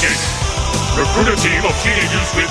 Recruit a team of teenagers with